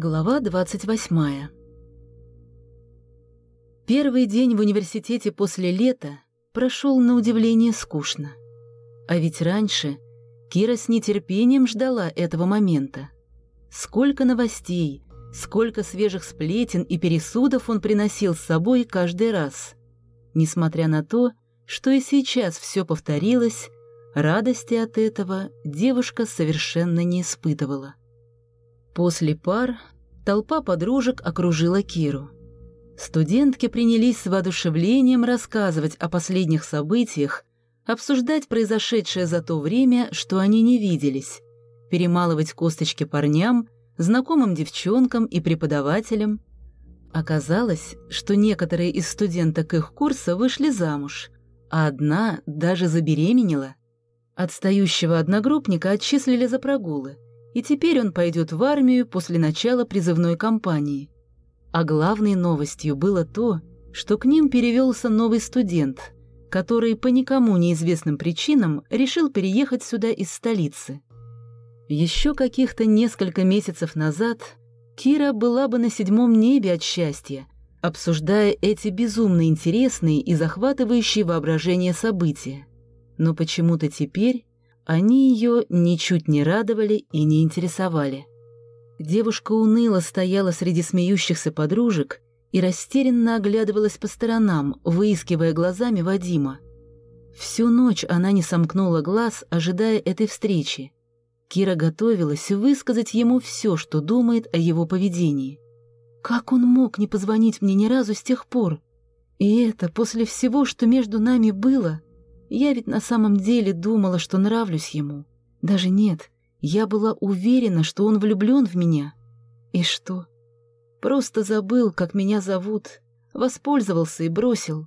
Глава 28 Первый день в университете после лета прошел на удивление скучно. А ведь раньше Кира с нетерпением ждала этого момента. Сколько новостей, сколько свежих сплетен и пересудов он приносил с собой каждый раз. Несмотря на то, что и сейчас все повторилось, радости от этого девушка совершенно не испытывала. После пар толпа подружек окружила Киру. Студентки принялись с воодушевлением рассказывать о последних событиях, обсуждать произошедшее за то время, что они не виделись, перемалывать косточки парням, знакомым девчонкам и преподавателям. Оказалось, что некоторые из студенток их курса вышли замуж, а одна даже забеременела. Отстающего одногруппника отчислили за прогулы – и теперь он пойдет в армию после начала призывной кампании. А главной новостью было то, что к ним перевелся новый студент, который по никому неизвестным причинам решил переехать сюда из столицы. Еще каких-то несколько месяцев назад Кира была бы на седьмом небе от счастья, обсуждая эти безумно интересные и захватывающие воображение события. Но почему-то теперь они ее ничуть не радовали и не интересовали. Девушка уныло стояла среди смеющихся подружек и растерянно оглядывалась по сторонам, выискивая глазами Вадима. Всю ночь она не сомкнула глаз, ожидая этой встречи. Кира готовилась высказать ему все, что думает о его поведении. Как он мог не позвонить мне ни разу с тех пор? И это после всего, что между нами было — я ведь на самом деле думала, что нравлюсь ему. Даже нет, я была уверена, что он влюблен в меня. И что? Просто забыл, как меня зовут, воспользовался и бросил.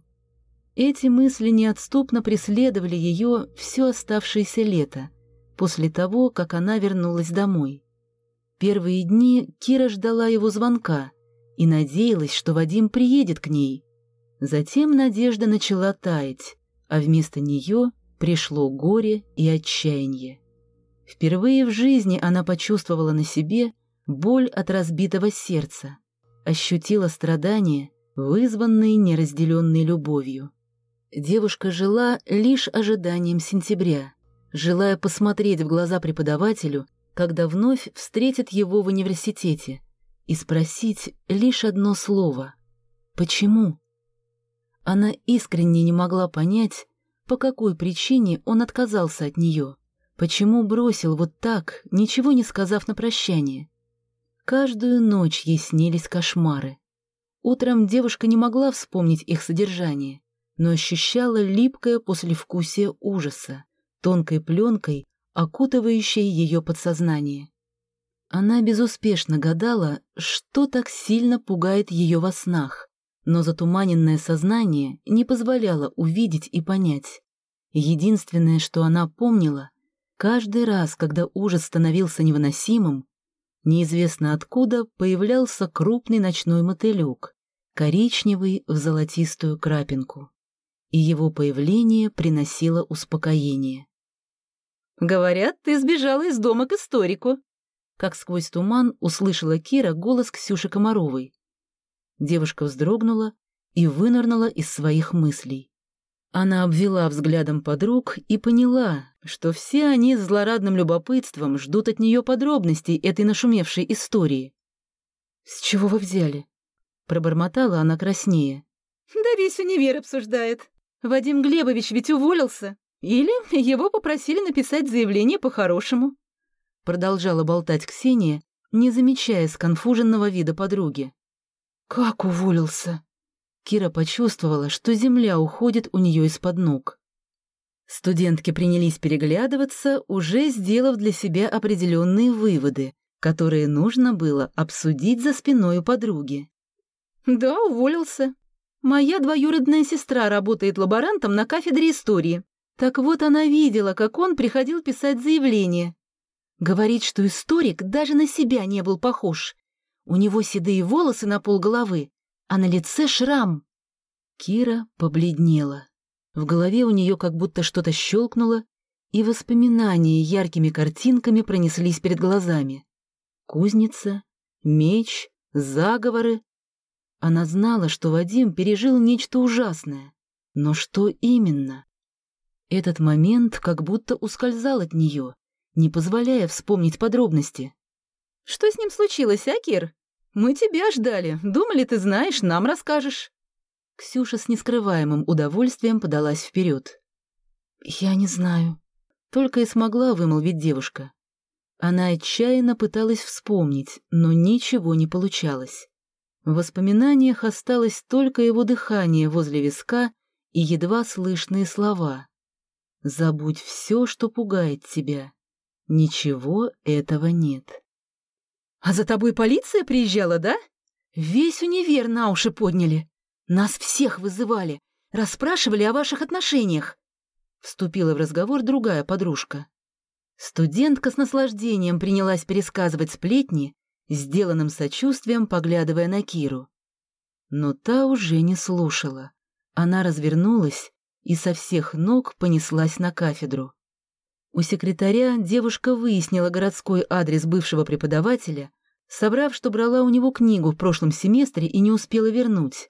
Эти мысли неотступно преследовали ее все оставшееся лето, после того, как она вернулась домой. Первые дни Кира ждала его звонка и надеялась, что Вадим приедет к ней. Затем надежда начала таять, а вместо нее пришло горе и отчаяние. Впервые в жизни она почувствовала на себе боль от разбитого сердца, ощутила страдания, вызванные неразделенной любовью. Девушка жила лишь ожиданием сентября, желая посмотреть в глаза преподавателю, когда вновь встретит его в университете, и спросить лишь одно слово «Почему?». Она искренне не могла понять, по какой причине он отказался от нее, почему бросил вот так, ничего не сказав на прощание. Каждую ночь ей снились кошмары. Утром девушка не могла вспомнить их содержание, но ощущала липкое послевкусие ужаса, тонкой пленкой, окутывающей ее подсознание. Она безуспешно гадала, что так сильно пугает ее во снах, но затуманенное сознание не позволяло увидеть и понять. Единственное, что она помнила, каждый раз, когда ужас становился невыносимым, неизвестно откуда появлялся крупный ночной мотылек, коричневый в золотистую крапинку. И его появление приносило успокоение. «Говорят, ты сбежала из дома к историку», как сквозь туман услышала Кира голос Ксюши Комаровой. Девушка вздрогнула и вынырнула из своих мыслей. Она обвела взглядом подруг и поняла, что все они с злорадным любопытством ждут от нее подробностей этой нашумевшей истории. «С чего вы взяли?» — пробормотала она краснее. «Да весь универ обсуждает. Вадим Глебович ведь уволился. Или его попросили написать заявление по-хорошему». Продолжала болтать Ксения, не замечая сконфуженного вида подруги. «Как уволился?» Кира почувствовала, что земля уходит у нее из-под ног. Студентки принялись переглядываться, уже сделав для себя определенные выводы, которые нужно было обсудить за спиной у подруги. «Да, уволился. Моя двоюродная сестра работает лаборантом на кафедре истории. Так вот она видела, как он приходил писать заявление. Говорит, что историк даже на себя не был похож. У него седые волосы на полголовы, а на лице шрам. Кира побледнела. В голове у нее как будто что-то щелкнуло, и воспоминания яркими картинками пронеслись перед глазами. Кузница, Меч, заговоры. Она знала, что Вадим пережил нечто ужасное. Но что именно? Этот момент как будто ускользал от нее, не позволяя вспомнить подробности. «Что с ним случилось, а, Кир? Мы тебя ждали. Думали, ты знаешь, нам расскажешь». Ксюша с нескрываемым удовольствием подалась вперед. «Я не знаю», — только и смогла вымолвить девушка. Она отчаянно пыталась вспомнить, но ничего не получалось. В воспоминаниях осталось только его дыхание возле виска и едва слышные слова. «Забудь все, что пугает тебя. Ничего этого нет». «А за тобой полиция приезжала, да? Весь универ на уши подняли. Нас всех вызывали, расспрашивали о ваших отношениях». Вступила в разговор другая подружка. Студентка с наслаждением принялась пересказывать сплетни, сделанным сочувствием поглядывая на Киру. Но та уже не слушала. Она развернулась и со всех ног понеслась на кафедру. У секретаря девушка выяснила городской адрес бывшего преподавателя, собрав, что брала у него книгу в прошлом семестре и не успела вернуть,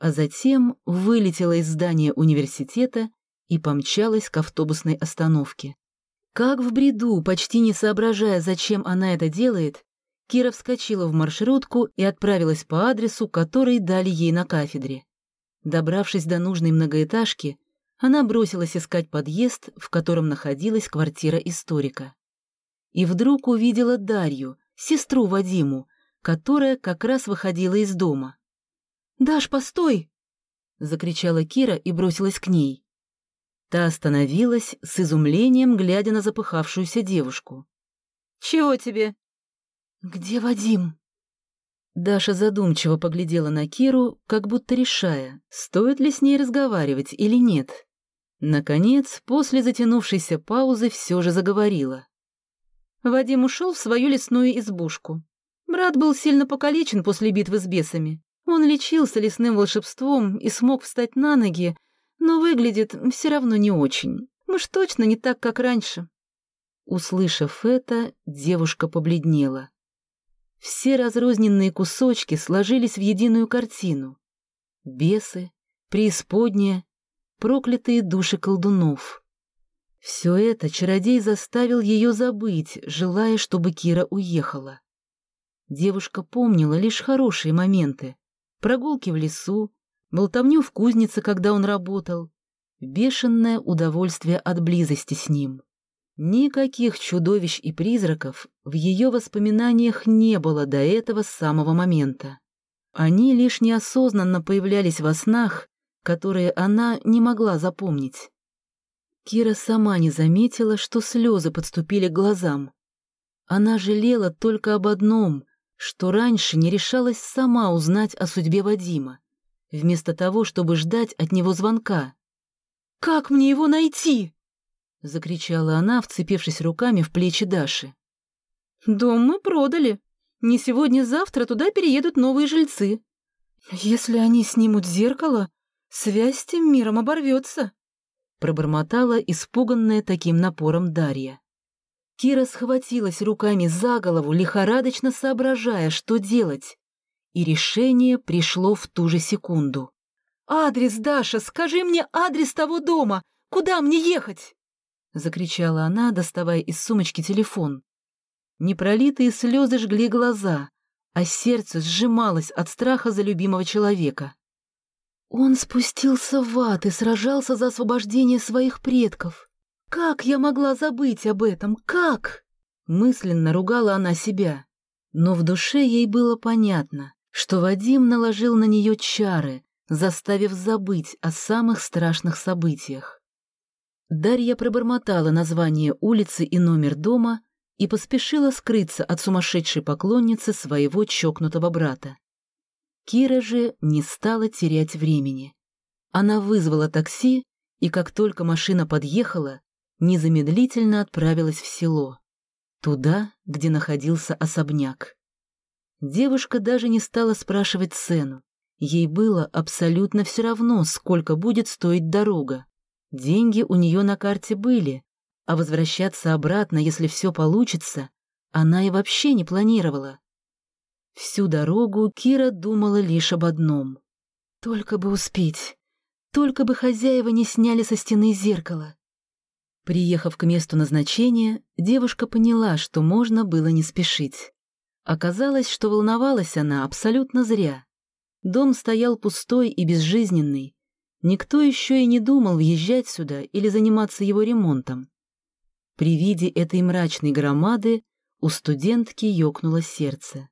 а затем вылетела из здания университета и помчалась к автобусной остановке. Как в бреду, почти не соображая, зачем она это делает, Кира вскочила в маршрутку и отправилась по адресу, который дали ей на кафедре. Добравшись до нужной многоэтажки, она бросилась искать подъезд, в котором находилась квартира историка. И вдруг увидела Дарью, сестру Вадиму, которая как раз выходила из дома. «Даш, постой!» — закричала Кира и бросилась к ней. Та остановилась с изумлением, глядя на запыхавшуюся девушку. «Чего тебе?» «Где Вадим?» Даша задумчиво поглядела на Киру, как будто решая, стоит ли с ней разговаривать или нет. Наконец, после затянувшейся паузы все же заговорила. Вадим ушел в свою лесную избушку. Брат был сильно покалечен после битвы с бесами. Он лечился лесным волшебством и смог встать на ноги, но выглядит все равно не очень. Уж точно не так, как раньше. Услышав это, девушка побледнела. Все разрозненные кусочки сложились в единую картину. Бесы, преисподняя, проклятые души колдунов. Все это чародей заставил ее забыть, желая, чтобы Кира уехала. Девушка помнила лишь хорошие моменты. Прогулки в лесу, болтовню в кузнице, когда он работал, бешеное удовольствие от близости с ним. Никаких чудовищ и призраков в ее воспоминаниях не было до этого самого момента. Они лишь неосознанно появлялись во снах, которые она не могла запомнить. Кира сама не заметила, что слезы подступили к глазам. Она жалела только об одном, что раньше не решалась сама узнать о судьбе Вадима вместо того, чтобы ждать от него звонка. «Как мне его найти?» — закричала она, вцепившись руками в плечи Даши. «Дом мы продали. Не сегодня-завтра туда переедут новые жильцы. Если они снимут зеркало, связь с тем миром оборвется», — пробормотала испуганная таким напором Дарья. Кира схватилась руками за голову, лихорадочно соображая, что делать и решение пришло в ту же секунду. «Адрес, Даша, скажи мне адрес того дома! Куда мне ехать?» — закричала она, доставая из сумочки телефон. Непролитые слезы жгли глаза, а сердце сжималось от страха за любимого человека. Он спустился в ад и сражался за освобождение своих предков. Как я могла забыть об этом? Как? Мысленно ругала она себя. Но в душе ей было понятно что Вадим наложил на нее чары, заставив забыть о самых страшных событиях. Дарья пробормотала название улицы и номер дома и поспешила скрыться от сумасшедшей поклонницы своего чокнутого брата. Кира же не стала терять времени. Она вызвала такси, и как только машина подъехала, незамедлительно отправилась в село, туда, где находился особняк. Девушка даже не стала спрашивать цену. Ей было абсолютно все равно, сколько будет стоить дорога. Деньги у нее на карте были, а возвращаться обратно, если все получится, она и вообще не планировала. Всю дорогу Кира думала лишь об одном. Только бы успеть. Только бы хозяева не сняли со стены зеркало. Приехав к месту назначения, девушка поняла, что можно было не спешить. Оказалось, что волновалась она абсолютно зря. Дом стоял пустой и безжизненный. Никто еще и не думал въезжать сюда или заниматься его ремонтом. При виде этой мрачной громады у студентки ёкнуло сердце.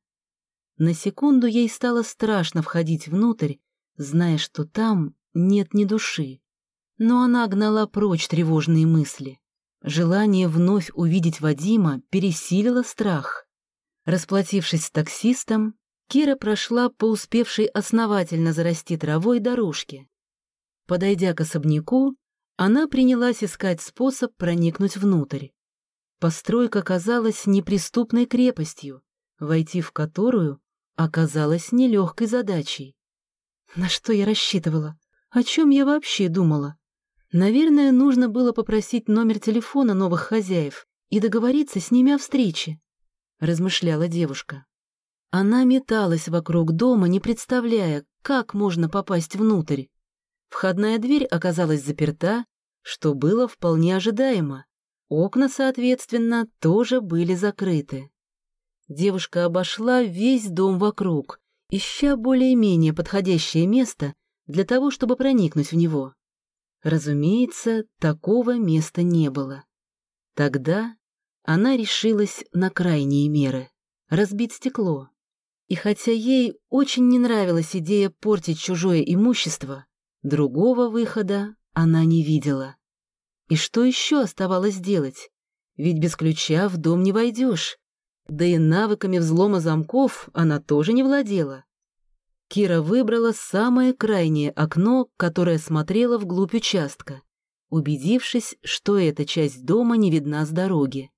На секунду ей стало страшно входить внутрь, зная, что там нет ни души. Но она гнала прочь тревожные мысли. Желание вновь увидеть Вадима пересилило страх. Расплатившись с таксистом, Кира прошла по успевшей основательно зарасти травой дорожке. Подойдя к особняку, она принялась искать способ проникнуть внутрь. Постройка казалась неприступной крепостью, войти в которую оказалась нелегкой задачей. На что я рассчитывала? О чем я вообще думала? Наверное, нужно было попросить номер телефона новых хозяев и договориться с ними о встрече, размышляла девушка. Она металась вокруг дома, не представляя, как можно попасть внутрь. Входная дверь оказалась заперта, что было вполне ожидаемо. Окна, соответственно, тоже были закрыты. Девушка обошла весь дом вокруг, ища более-менее подходящее место для того, чтобы проникнуть в него. Разумеется, такого места не было. Тогда она решилась на крайние меры — разбить стекло. И хотя ей очень не нравилась идея портить чужое имущество, другого выхода она не видела. И что еще оставалось делать? Ведь без ключа в дом не войдешь. Да и навыками взлома замков она тоже не владела. Кира выбрала самое крайнее окно, которое смотрело вглубь участка, убедившись, что эта часть дома не видна с дороги.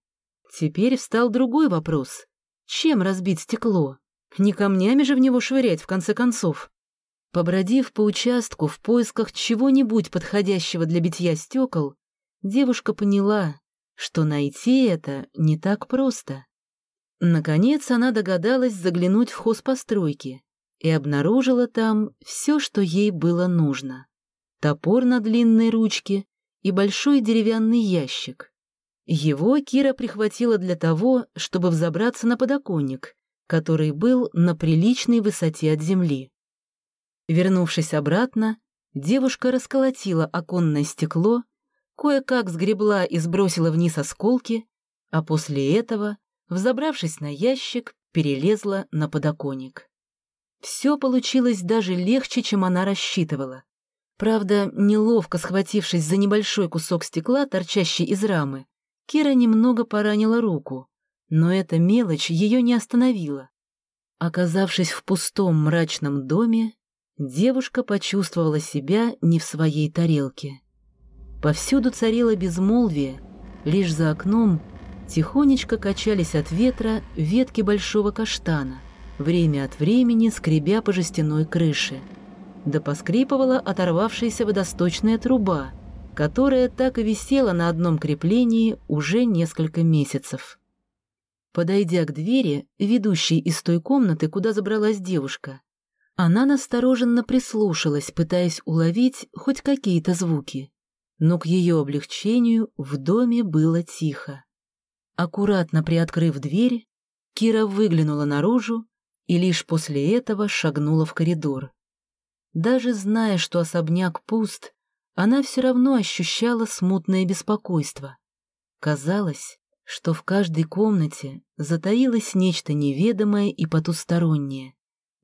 Теперь встал другой вопрос. Чем разбить стекло? Не камнями же в него швырять, в конце концов. Побродив по участку в поисках чего-нибудь подходящего для битья стекол, девушка поняла, что найти это не так просто. Наконец она догадалась заглянуть в хозпостройки и обнаружила там все, что ей было нужно. Топор на длинной ручке и большой деревянный ящик. Его Кира прихватила для того, чтобы взобраться на подоконник, который был на приличной высоте от земли. Вернувшись обратно, девушка расколотила оконное стекло, кое-как сгребла и сбросила вниз осколки, а после этого, взобравшись на ящик, перелезла на подоконник. Все получилось даже легче, чем она рассчитывала. Правда, неловко схватившись за небольшой кусок стекла, торчащий из рамы, Кира немного поранила руку, но эта мелочь ее не остановила. Оказавшись в пустом мрачном доме, девушка почувствовала себя не в своей тарелке. Повсюду царило безмолвие, лишь за окном тихонечко качались от ветра ветки большого каштана, время от времени скребя по жестяной крыше. Да поскрипывала оторвавшаяся водосточная труба, которая так и висела на одном креплении уже несколько месяцев. Подойдя к двери, ведущей из той комнаты, куда забралась девушка, она настороженно прислушалась, пытаясь уловить хоть какие-то звуки. Но к ее облегчению в доме было тихо. Аккуратно приоткрыв дверь, Кира выглянула наружу и лишь после этого шагнула в коридор. Даже зная, что особняк пуст, она все равно ощущала смутное беспокойство. Казалось, что в каждой комнате затаилось нечто неведомое и потустороннее,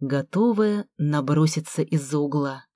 готовое наброситься из-за угла.